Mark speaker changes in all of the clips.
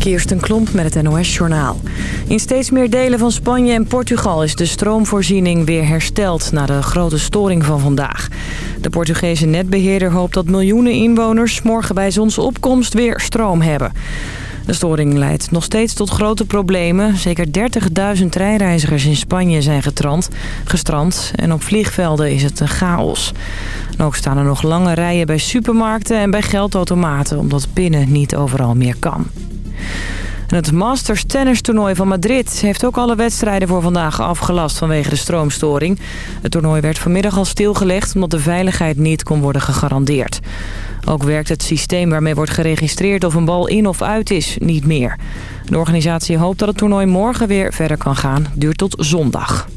Speaker 1: Kirsten Klomp met het NOS-journaal. In steeds meer delen van Spanje en Portugal is de stroomvoorziening weer hersteld... na de grote storing van vandaag. De Portugese netbeheerder hoopt dat miljoenen inwoners... morgen bij zonsopkomst weer stroom hebben. De storing leidt nog steeds tot grote problemen. Zeker 30.000 treinreizigers in Spanje zijn getrand, gestrand en op vliegvelden is het een chaos. Ook staan er nog lange rijen bij supermarkten en bij geldautomaten... omdat pinnen niet overal meer kan. En het Masters tennistoernooi van Madrid heeft ook alle wedstrijden voor vandaag afgelast vanwege de stroomstoring. Het toernooi werd vanmiddag al stilgelegd omdat de veiligheid niet kon worden gegarandeerd. Ook werkt het systeem waarmee wordt geregistreerd of een bal in of uit is niet meer. De organisatie hoopt dat het toernooi morgen weer verder kan gaan. Duurt tot zondag.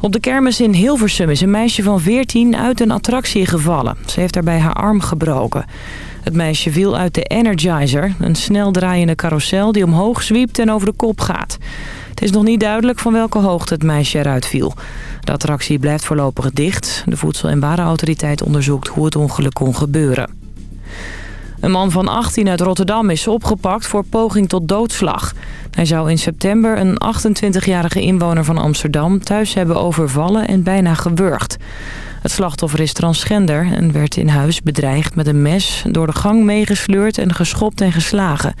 Speaker 1: Op de kermis in Hilversum is een meisje van 14 uit een attractie gevallen. Ze heeft daarbij haar arm gebroken. Het meisje viel uit de Energizer, een snel draaiende carousel die omhoog zwiept en over de kop gaat. Het is nog niet duidelijk van welke hoogte het meisje eruit viel. De attractie blijft voorlopig dicht. De Voedsel- en Warenautoriteit onderzoekt hoe het ongeluk kon gebeuren. Een man van 18 uit Rotterdam is opgepakt voor poging tot doodslag. Hij zou in september een 28-jarige inwoner van Amsterdam thuis hebben overvallen en bijna gewurgd. Het slachtoffer is transgender en werd in huis bedreigd met een mes... door de gang meegesleurd en geschopt en geslagen.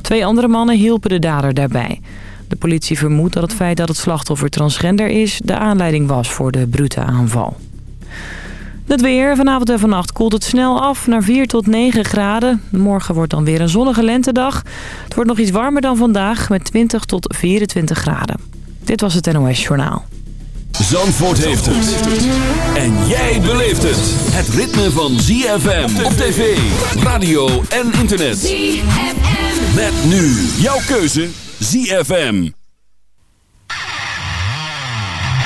Speaker 1: Twee andere mannen hielpen de dader daarbij. De politie vermoedt dat het feit dat het slachtoffer transgender is... de aanleiding was voor de brute aanval. Het weer. Vanavond en vannacht koelt het snel af naar 4 tot 9 graden. Morgen wordt dan weer een zonnige lentedag. Het wordt nog iets warmer dan vandaag met 20 tot 24 graden. Dit was het NOS Journaal.
Speaker 2: Zandvoort heeft het. En jij beleeft het. Het ritme van ZFM op tv, radio en internet. ZFM. Met nu jouw keuze ZFM.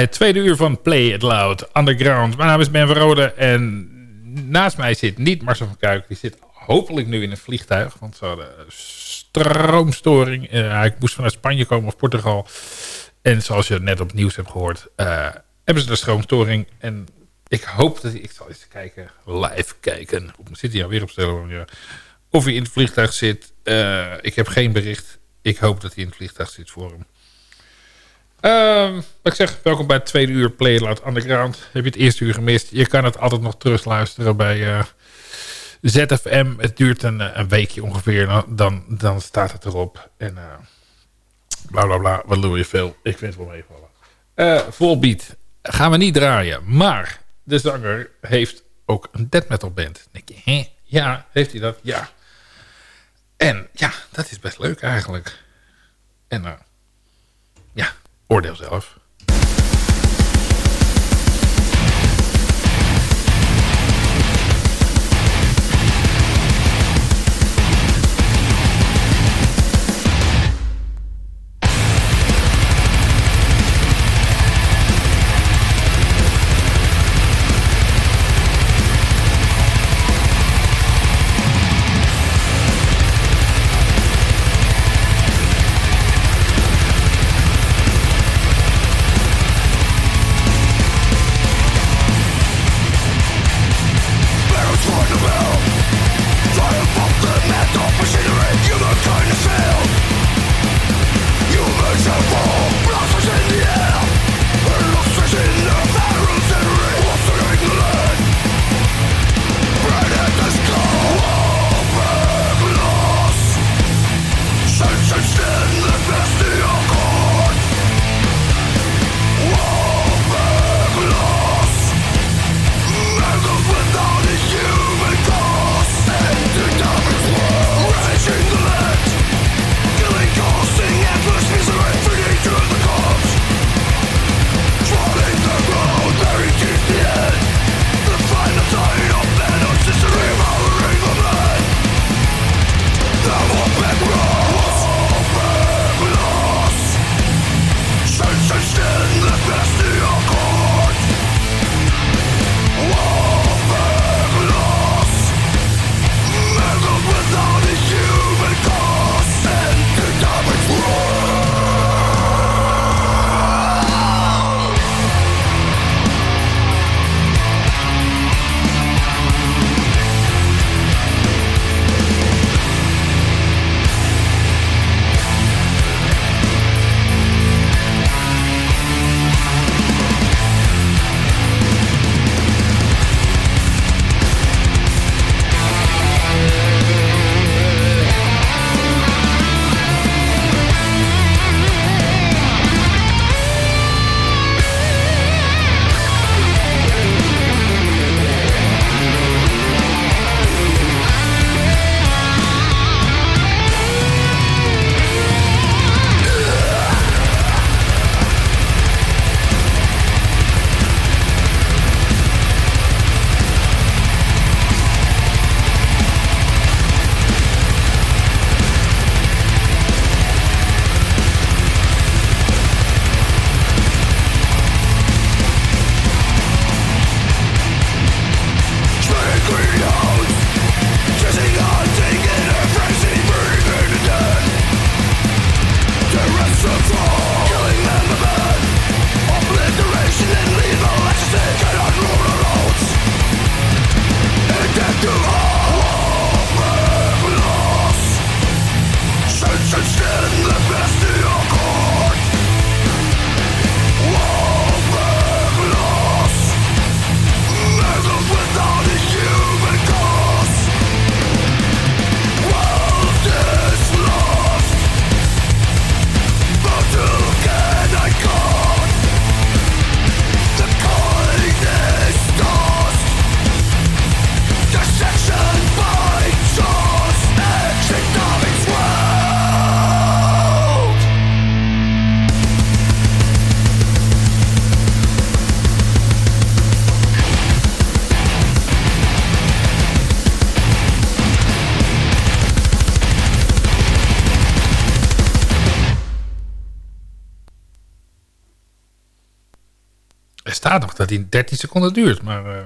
Speaker 3: Het tweede uur van Play It Loud Underground. Mijn naam is Ben Verrode en naast mij zit niet Marcel van Kuik. Die zit hopelijk nu in een vliegtuig, want ze hadden stroomstoring. Uh, hij moest vanuit Spanje komen of Portugal. En zoals je net op het nieuws hebt gehoord, uh, hebben ze de stroomstoring. En ik hoop dat hij, ik zal eens kijken, live kijken. Zit hij alweer op stellen? Of hij in het vliegtuig zit. Uh, ik heb geen bericht. Ik hoop dat hij in het vliegtuig zit voor hem. Wat ik zeg, welkom bij het tweede uur Play Loud Underground. Heb je het eerste uur gemist? Je kan het altijd nog terugluisteren bij uh, ZFM. Het duurt een, een weekje ongeveer. Dan, dan staat het erop. En uh, bla bla bla. Wat doe je veel? Ik vind het wel meevallen. Uh, Volbeat gaan we niet draaien. Maar de zanger heeft ook een death metal band. denk je, hè? Ja, heeft hij dat? Ja. En ja, dat is best leuk eigenlijk. En ja, oordeel zelf. Hij 13 seconden duurt. Maar uh,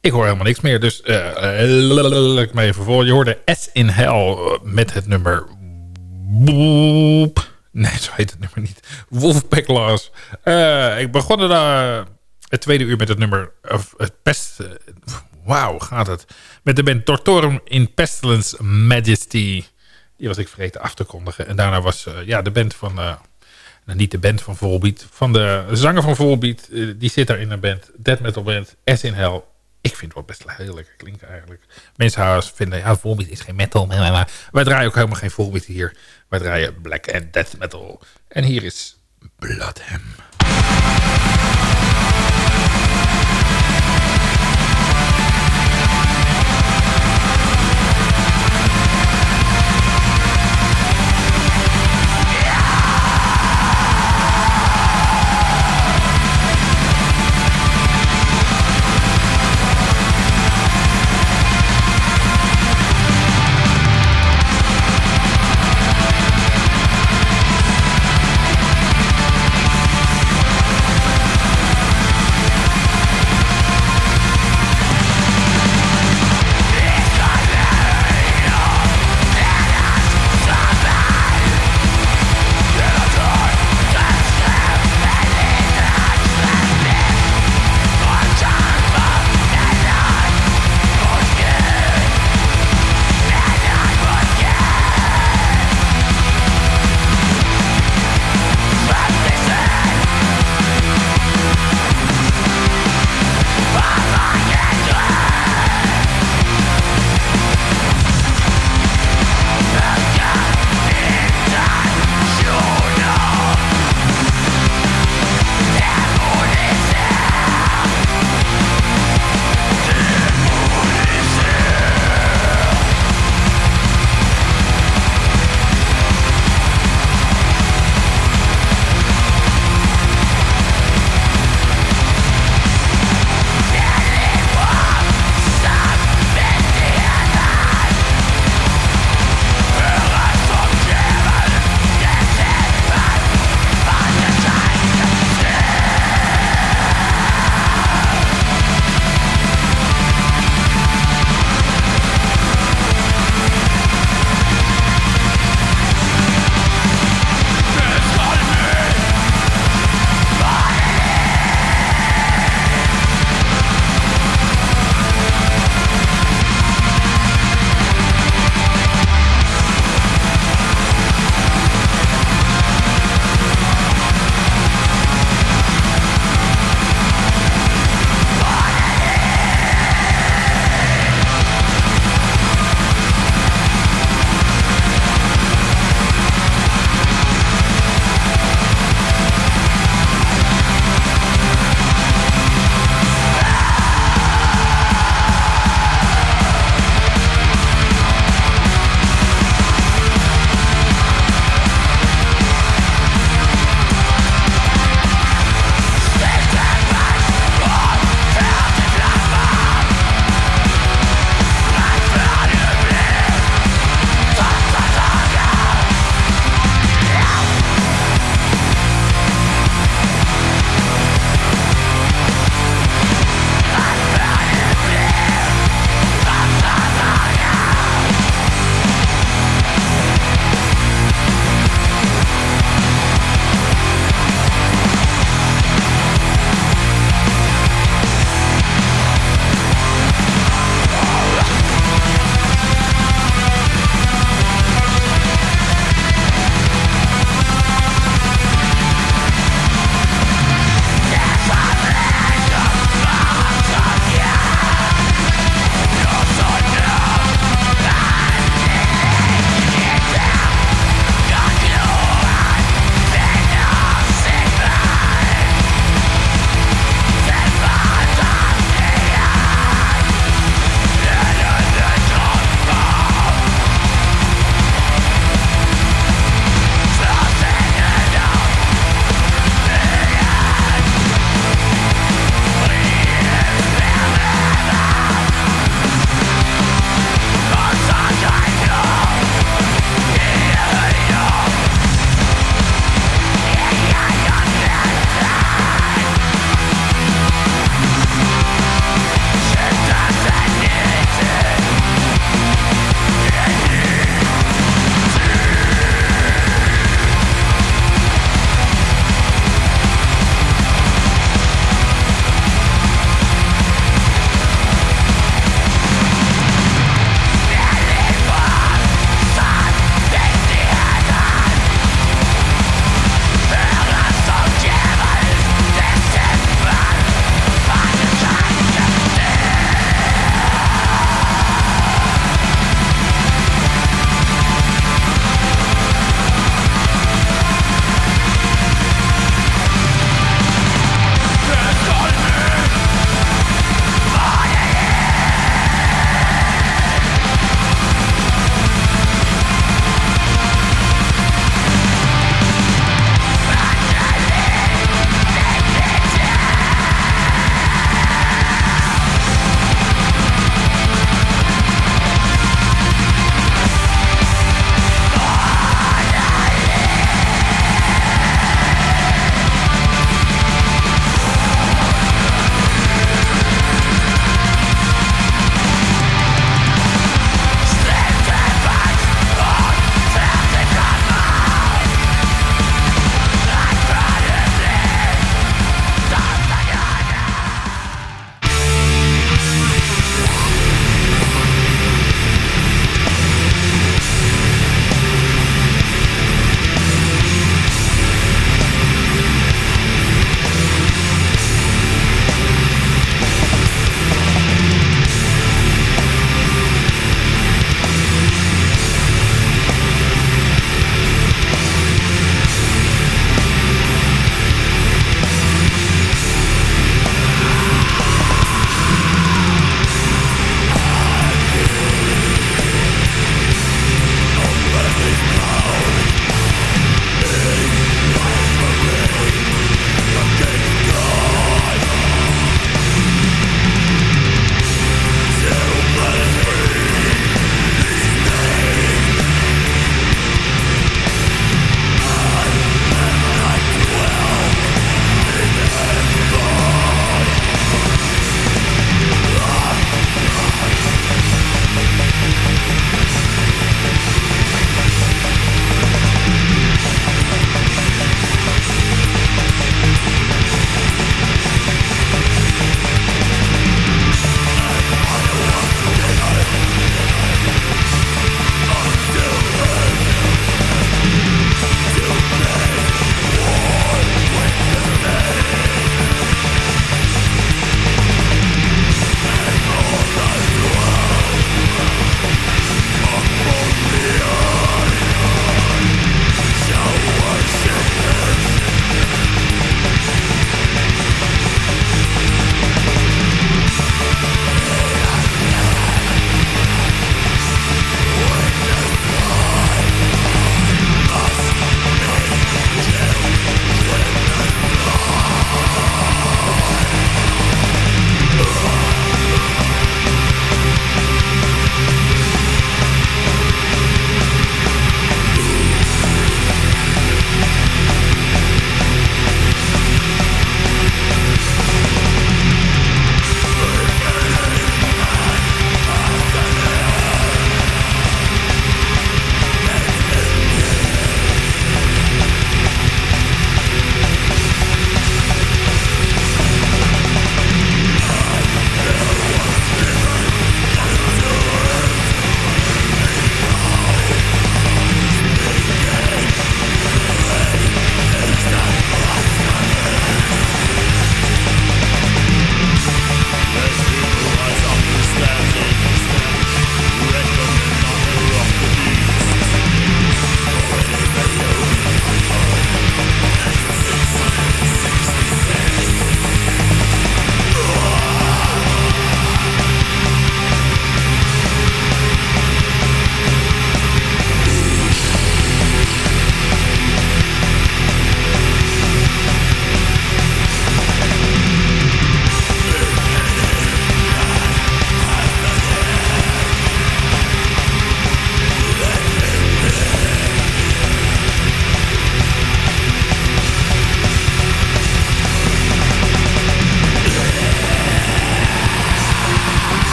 Speaker 3: ik hoor helemaal niks meer. Dus uh, ik me even voor. Je hoorde S in Hell met het nummer... Nee, zo heet het nummer niet. Wolfpack Laws. Uh, ik begon er, het tweede uur met het nummer... Of het pest... Wauw, gaat het. Met de band Tortorum in Pestilence Majesty. Die was ik vergeten af te kondigen. En daarna was ja, de band van... Nou, niet de band van Volbeat. Van de zanger van Volbeat. Uh, die zit daar in een band. Dead metal band. S in Hell. Ik vind het wel best heel lekker klinken eigenlijk. Mensen vinden, ja, Volbeat is geen metal. Maar, wij draaien ook helemaal geen Volbeat hier. Wij draaien black and death metal. En hier is Bloodham.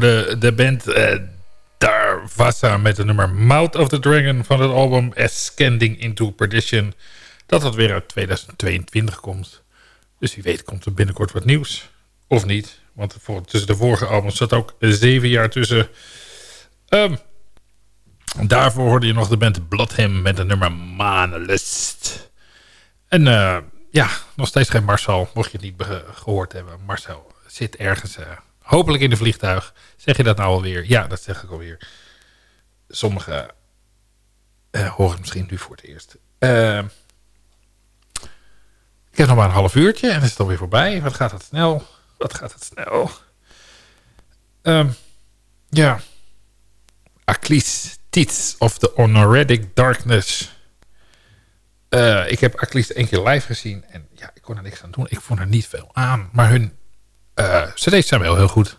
Speaker 3: Hoorde de band uh, Darvasa met de nummer Mouth of the Dragon van het album Ascending into Perdition. Dat dat weer uit 2022 komt. Dus wie weet komt er binnenkort wat nieuws. Of niet. Want tussen de vorige albums zat ook zeven jaar tussen. Um, daarvoor hoorde je nog de band Bloodham met de nummer Manelust. En uh, ja, nog steeds geen Marcel. Mocht je het niet gehoord hebben. Marcel zit ergens... Uh, Hopelijk in de vliegtuig. Zeg je dat nou alweer? Ja, dat zeg ik alweer. Sommigen uh, horen misschien nu voor het eerst. Uh, ik heb nog maar een half uurtje en is het alweer voorbij. Wat gaat het snel? Wat gaat het snel? Um, ja. Aklis Teats of the Honorific Darkness. Uh, ik heb Aklis één keer live gezien. En ja, ik kon er niks aan doen. Ik vond er niet veel aan. Maar hun uh, cd's zijn wel heel goed.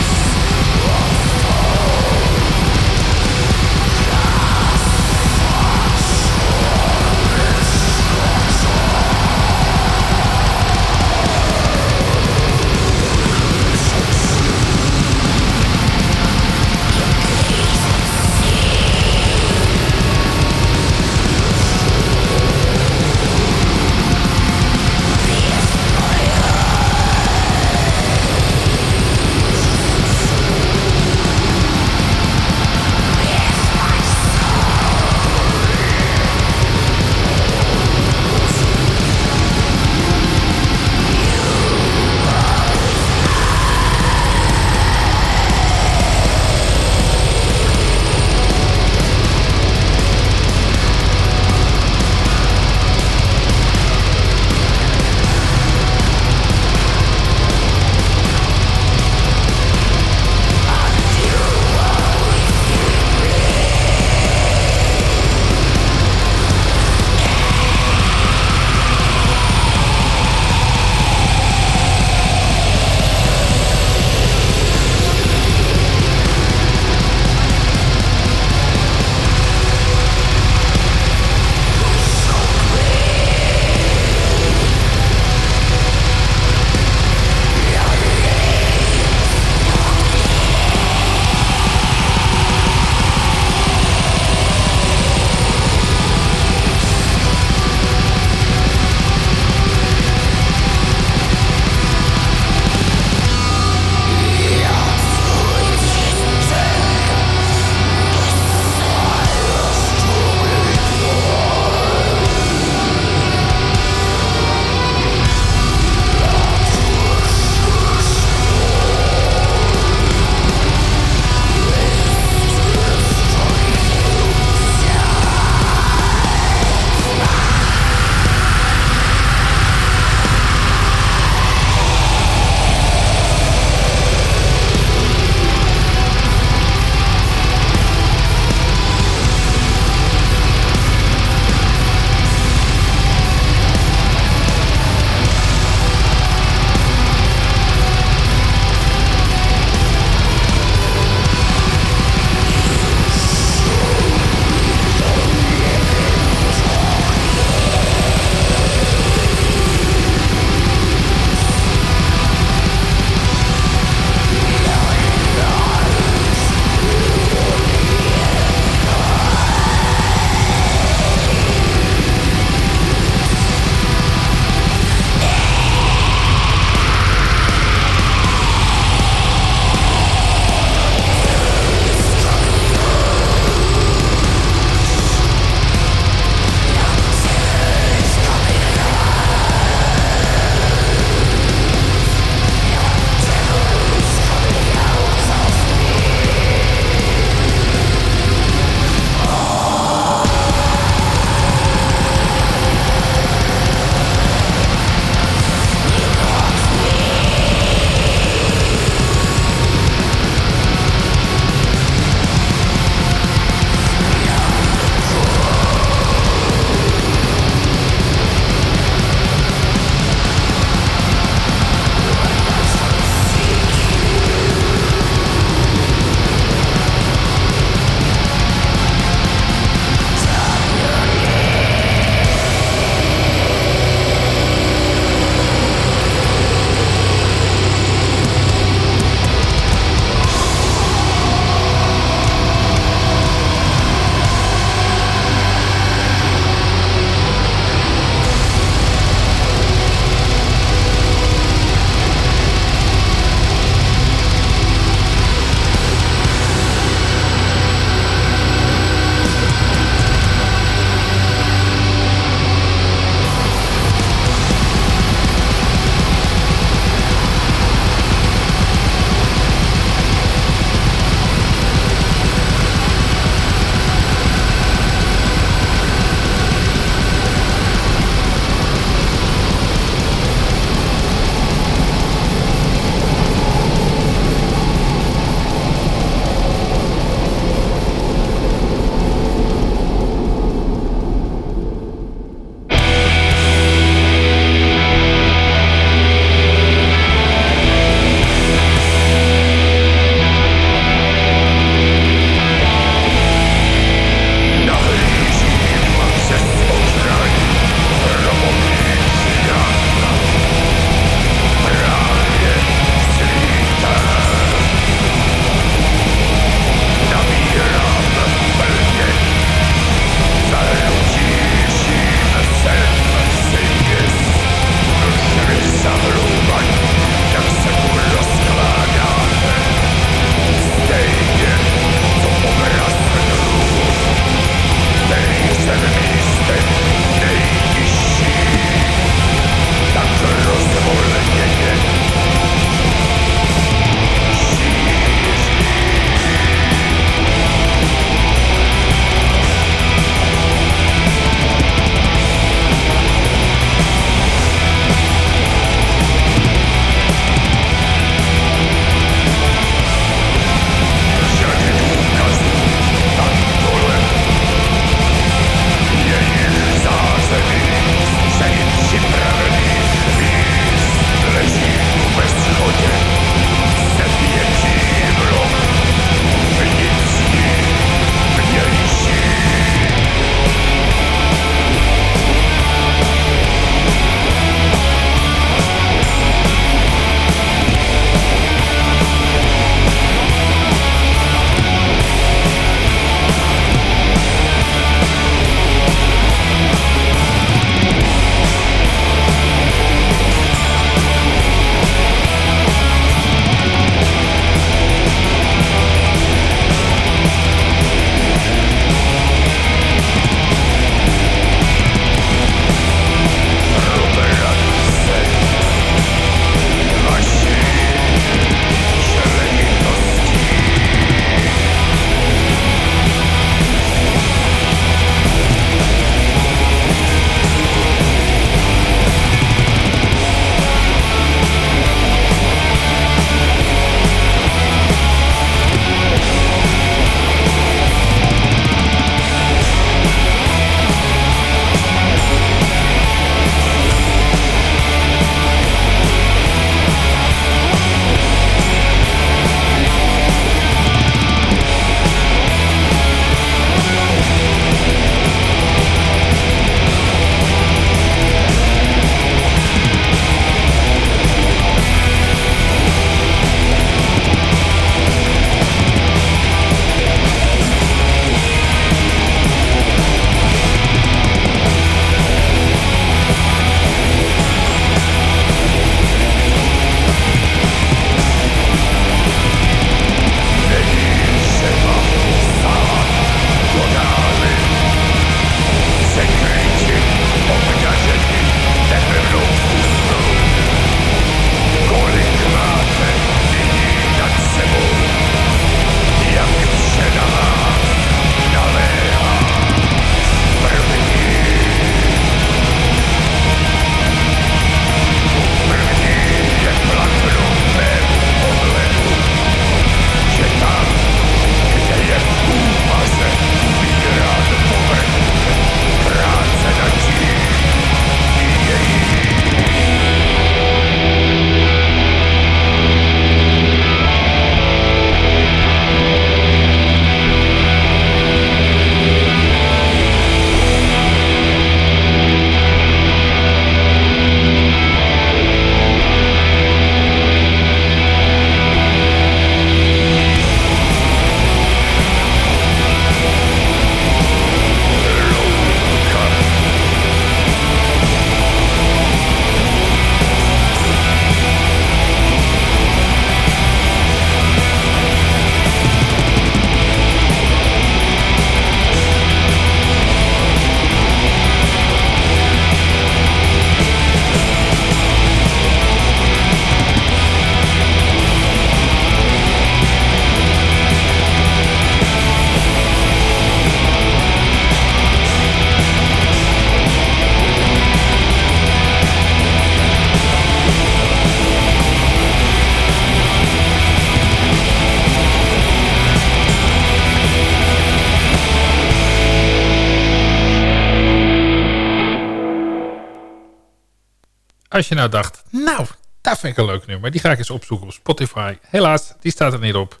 Speaker 3: Als je nou dacht, nou, dat vind ik een leuk nummer. Die ga ik eens opzoeken op Spotify. Helaas, die staat er niet op.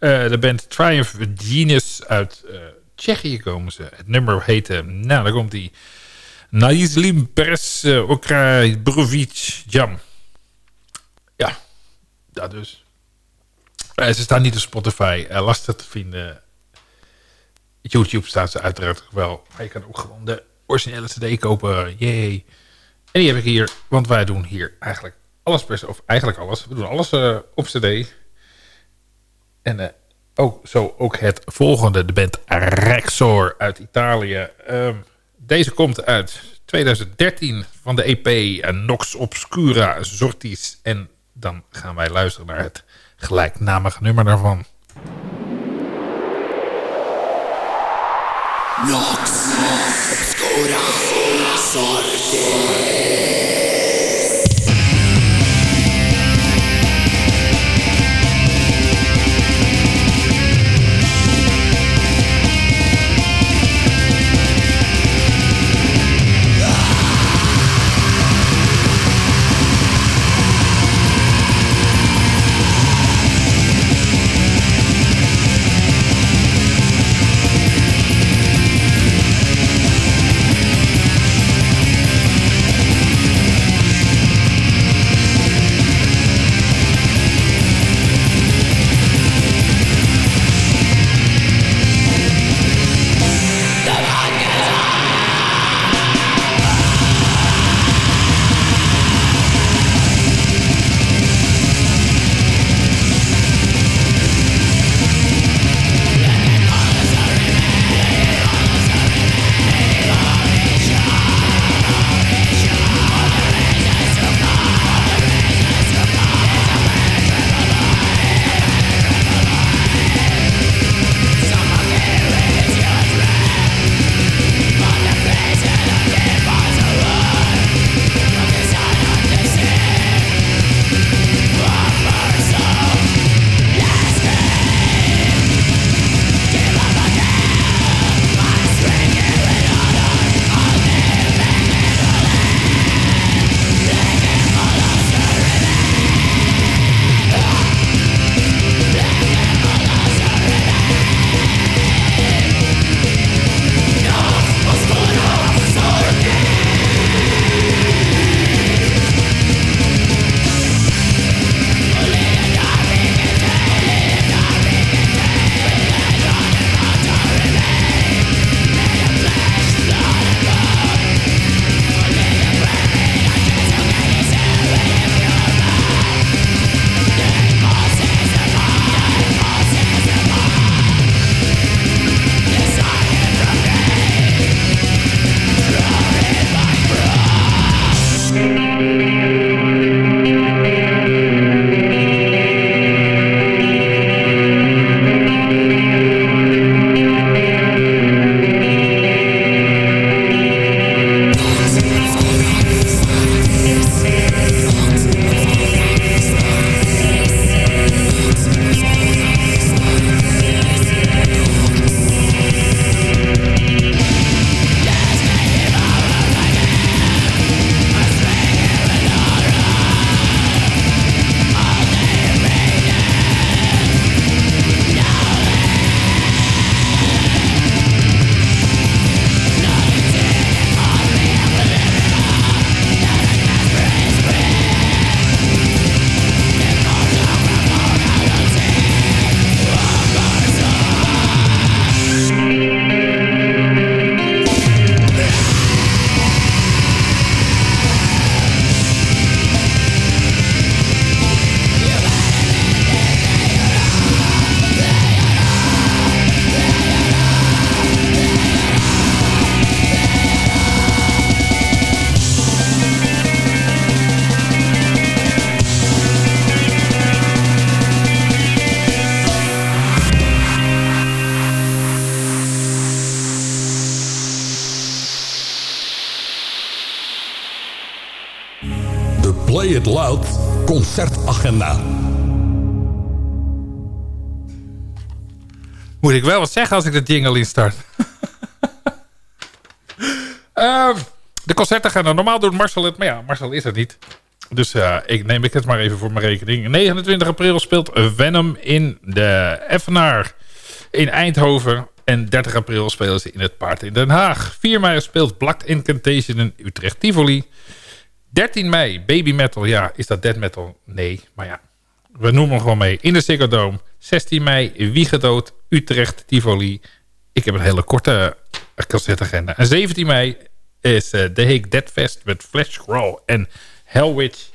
Speaker 3: Uh, de band Triumph Genius uit uh, Tsjechië komen ze. Het nummer heette, nou, daar komt die... Naizlim Pers uh, Okrajbrovic Jam. Ja, dat dus. ze staan niet op Spotify. lastig te vinden. YouTube staat ze uiteraard wel. Maar je kan ook gewoon de originele cd kopen. Yay. En die heb ik hier, want wij doen hier eigenlijk alles per of eigenlijk alles. We doen alles uh, op cd. En uh, ook, zo ook het volgende, de band Rexor uit Italië. Um, deze komt uit 2013 van de EP Nox Obscura Sortis. En dan gaan wij luisteren naar het gelijknamige nummer daarvan. Nox Obscura Sortis. Ik wel wat zeggen als ik de jingle instart? uh, de concerten gaan er normaal door Marcel het. Maar ja, Marcel is er niet. Dus uh, ik neem ik het maar even voor mijn rekening. 29 april speelt Venom in de Evenaar in Eindhoven. En 30 april spelen ze in het Paard in Den Haag. 4 mei speelt Black Incantation in Utrecht Tivoli. 13 mei Baby Metal. Ja, is dat dead metal? Nee, maar ja. We noemen hem gewoon mee. In de Ziggo Dome. 16 mei Wiegedood Utrecht Tivoli. Ik heb een hele korte concertagenda. En 17 mei is uh, The Hague Dead Fest met Flash Crawl en Hellwitch.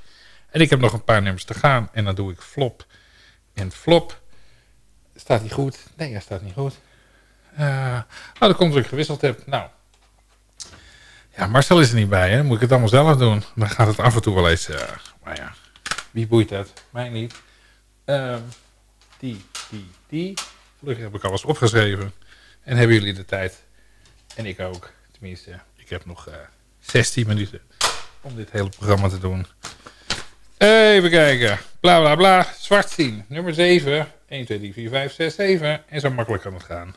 Speaker 3: En ik heb nog een paar nummers te gaan. En dan doe ik flop en flop. Staat hij goed? Nee, hij staat niet goed. Uh, oh, dat komt omdat ik gewisseld heb. Nou. Ja, Marcel is er niet bij. Hè? moet ik het allemaal zelf doen. Dan gaat het af en toe wel eens... Maar ja, wie boeit dat? Mij niet. Uh, die, die, die. Gelukkig heb ik alles opgeschreven. En hebben jullie de tijd. En ik ook. Tenminste, ik heb nog 16 minuten om dit hele programma te doen. Even kijken. Bla bla bla. Zwart zien. Nummer 7. 1, 2, 3, 4, 5, 6, 7. En zo makkelijk kan het gaan.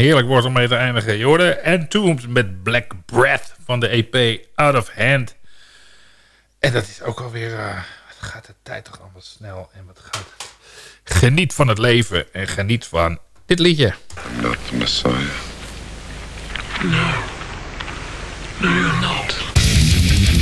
Speaker 3: Heerlijk woord om mee te eindigen. Je hoorde Entombed met Black Breath van de EP Out of Hand. En dat is ook alweer... Uh, wat gaat de tijd toch allemaal snel. En wat gaat het... Geniet van het leven en geniet van dit liedje.
Speaker 4: I'm not the Messiah. No. No, you're not.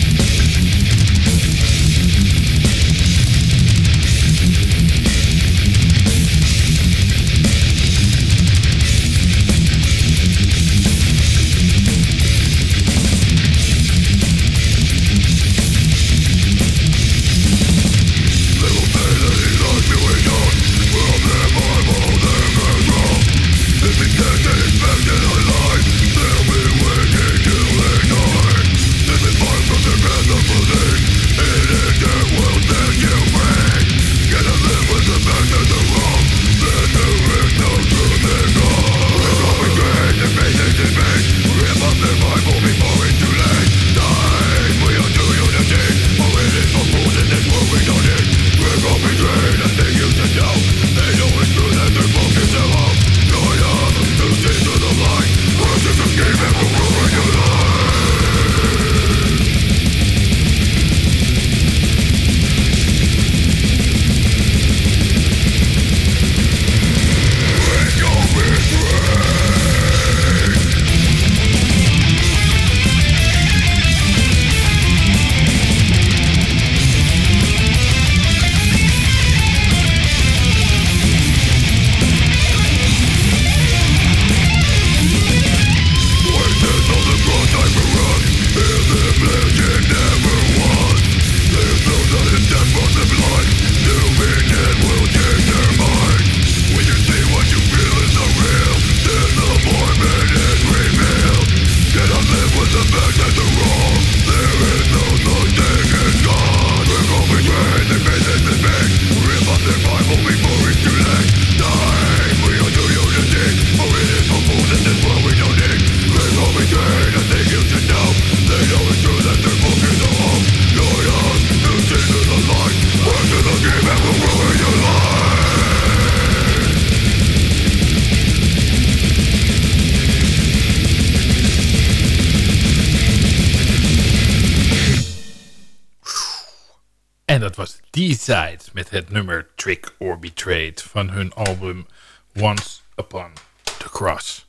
Speaker 3: Met het nummer Trick or Betrayed van hun album Once Upon the Cross.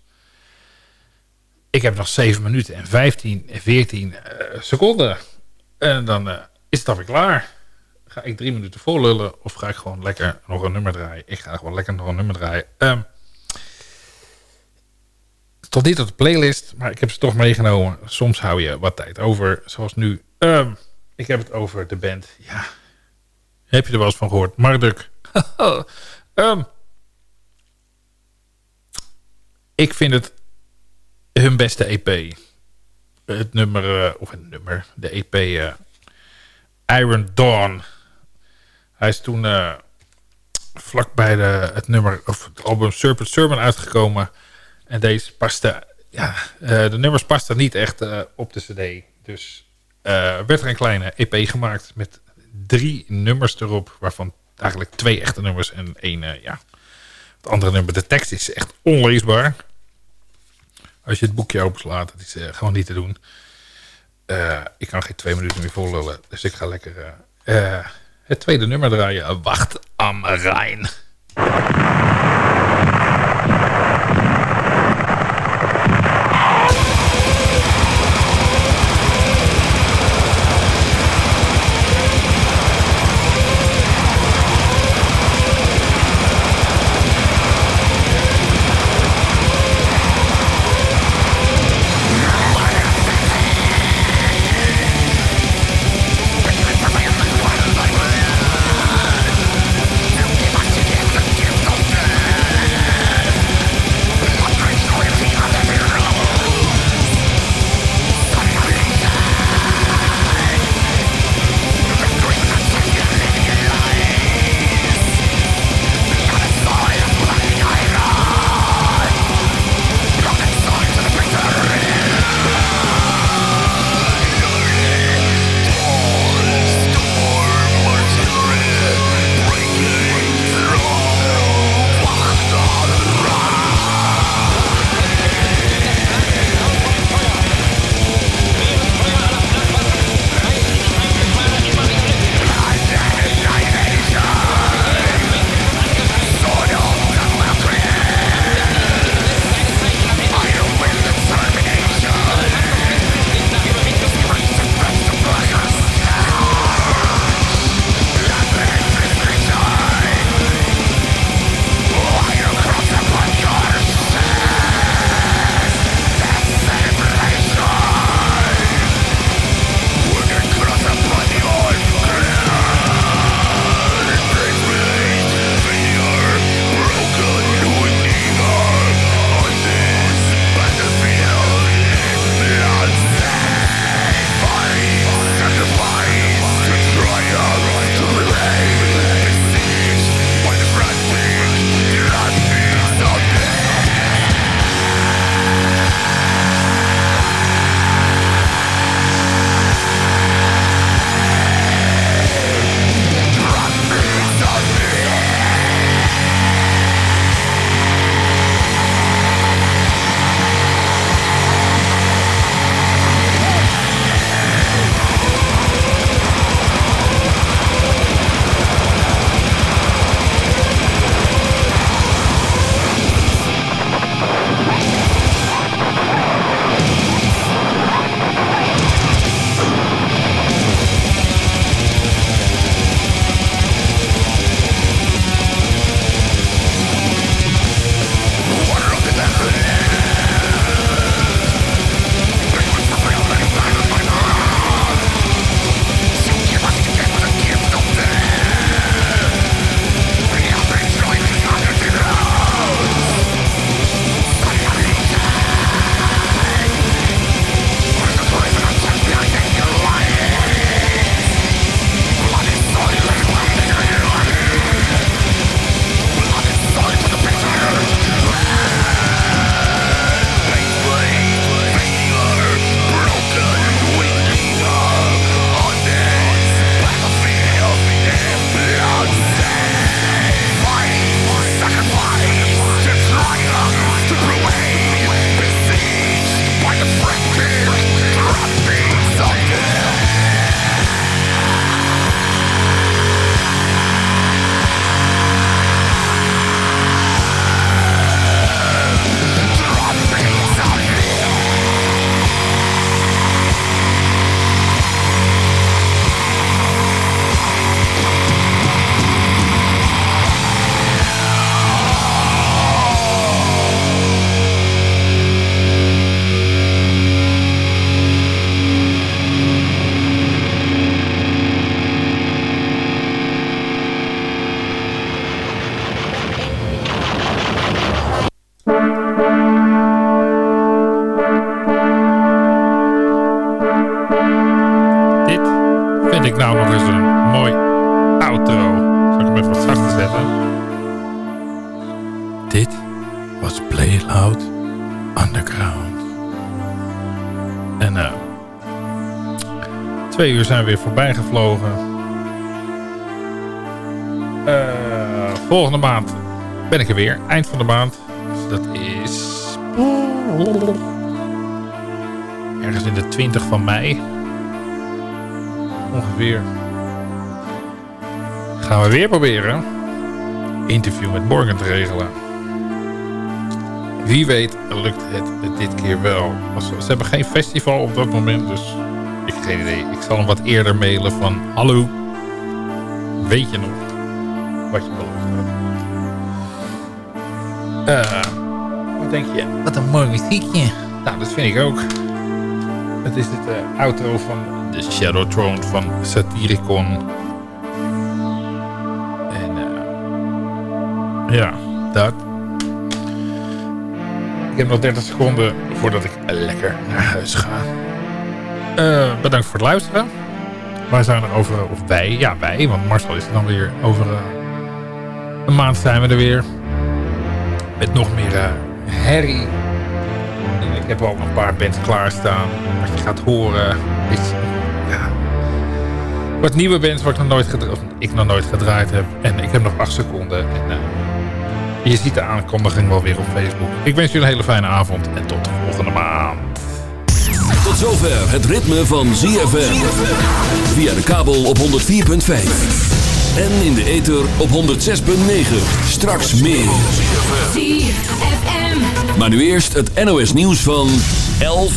Speaker 3: Ik heb nog 7 minuten en 15 en 14 uh, seconden. En dan uh, is het alweer klaar. Ga ik drie minuten vol lullen of ga ik gewoon lekker nog een nummer draaien? Ik ga gewoon lekker nog een nummer draaien. Um, tot niet op de playlist, maar ik heb ze toch meegenomen. Soms hou je wat tijd over, zoals nu. Um, ik heb het over de band. Ja, heb je er wel eens van gehoord? Marduk. um, ik vind het hun beste EP. Het nummer, uh, of het nummer, de EP eh, Iron Dawn. Hij is toen uh, vlak bij de, het nummer, of het album Serpent Sermon uitgekomen. En deze paste, ja, de nummers pasten niet echt op de cd. Dus werd er een kleine EP gemaakt met drie nummers erop, waarvan eigenlijk twee echte nummers en één, uh, ja, het andere nummer. De tekst is echt onleesbaar. Als je het boekje openslaat, dat is uh, gewoon niet te doen. Uh, ik kan geen twee minuten meer volullen, dus ik ga lekker het tweede nummer draaien. Wacht am Rijn. Zachter zetten? Dit was Play Loud Underground. En uh, twee uur zijn we weer voorbij gevlogen. Uh, volgende maand ben ik er weer. Eind van de maand. Dus dat is... Ergens in de 20 van mei. Ongeveer. Gaan we weer proberen. Interview met Morgan te regelen. Wie weet lukt het dit keer wel. Ze hebben geen festival op dat moment, dus ik heb geen idee. Ik zal hem wat eerder mailen van... Hallo, weet je nog wat je beloofd had? Uh, wat denk je? Wat een mooi muziekje. Nou, dat vind ik ook. Het is het uh, outro van de Shadow Throne van Satyricon. Ja, dat. Ik heb nog 30 seconden voordat ik lekker naar huis ga. Uh, bedankt voor het luisteren. Wij zijn er over, of wij, ja wij, want Marcel is er dan weer over uh, een maand zijn we er weer. Met nog meer uh, herrie. En ik heb al een paar bands klaarstaan. Wat je gaat horen is ja, wat nieuwe bands wat ik nog nooit gedraaid, ik nog nooit gedraaid heb. En ik heb nog 8 seconden. En, je ziet de aankondiging wel weer op Facebook. Ik wens jullie een hele fijne avond en tot de volgende maand.
Speaker 2: Tot zover het ritme van ZFM. Via de kabel op 104.5. En in de ether op 106.9. Straks meer. Maar nu eerst het NOS nieuws van 11